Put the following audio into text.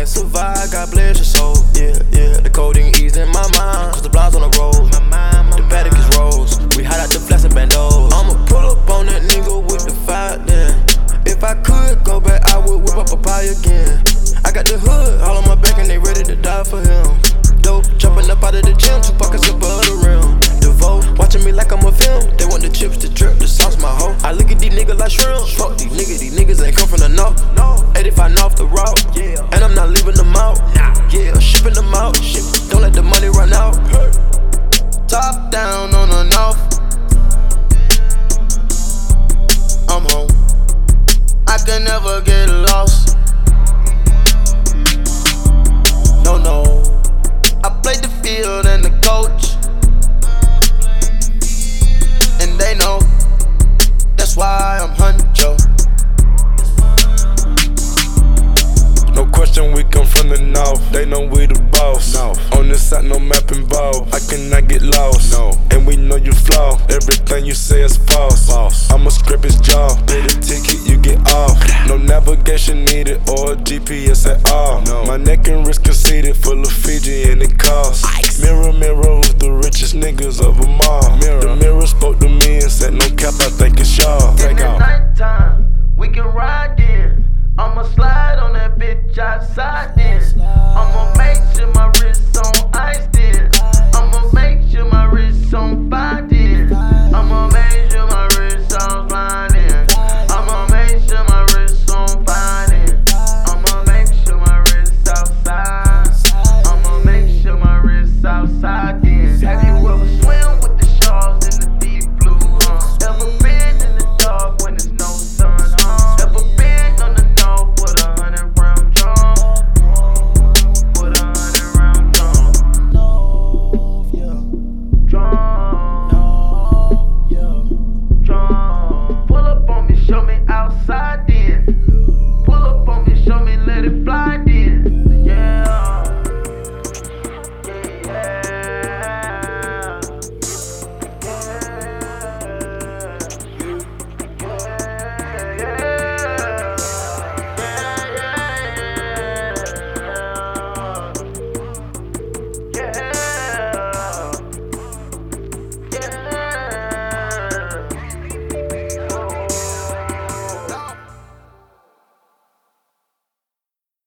and survive. God bless your soul. Yeah, yeah. The coding eased in my mind. Cause the blinds on the road. My mind, my the paddock is rose. We hide out the flats and bandos. I'ma pull up on that nigga with the fire then. If I could go back, I would whip up a pie again. I got the hood all on my back and they ready to die for him. Dope, jumping up out of the gym, two pockets of butter rim. Devote, watching me like I'm a film. They want the chips, to drip, the sauce, my hoe. I look at these niggas like shrimp. Fuck these niggas, these niggas ain't come from the north. No. 85 off the road and I'm not leaving them out. Yeah, shipping them out. Don't let the money run out. Top you say it's false. false. I'ma strip his jaw. Pay the ticket, you get off. No navigation needed or GPS at all. No. My neck and wrist conceited, full of Fiji and it costs. Mirror, mirror, who's the richest niggas of them all? Mirror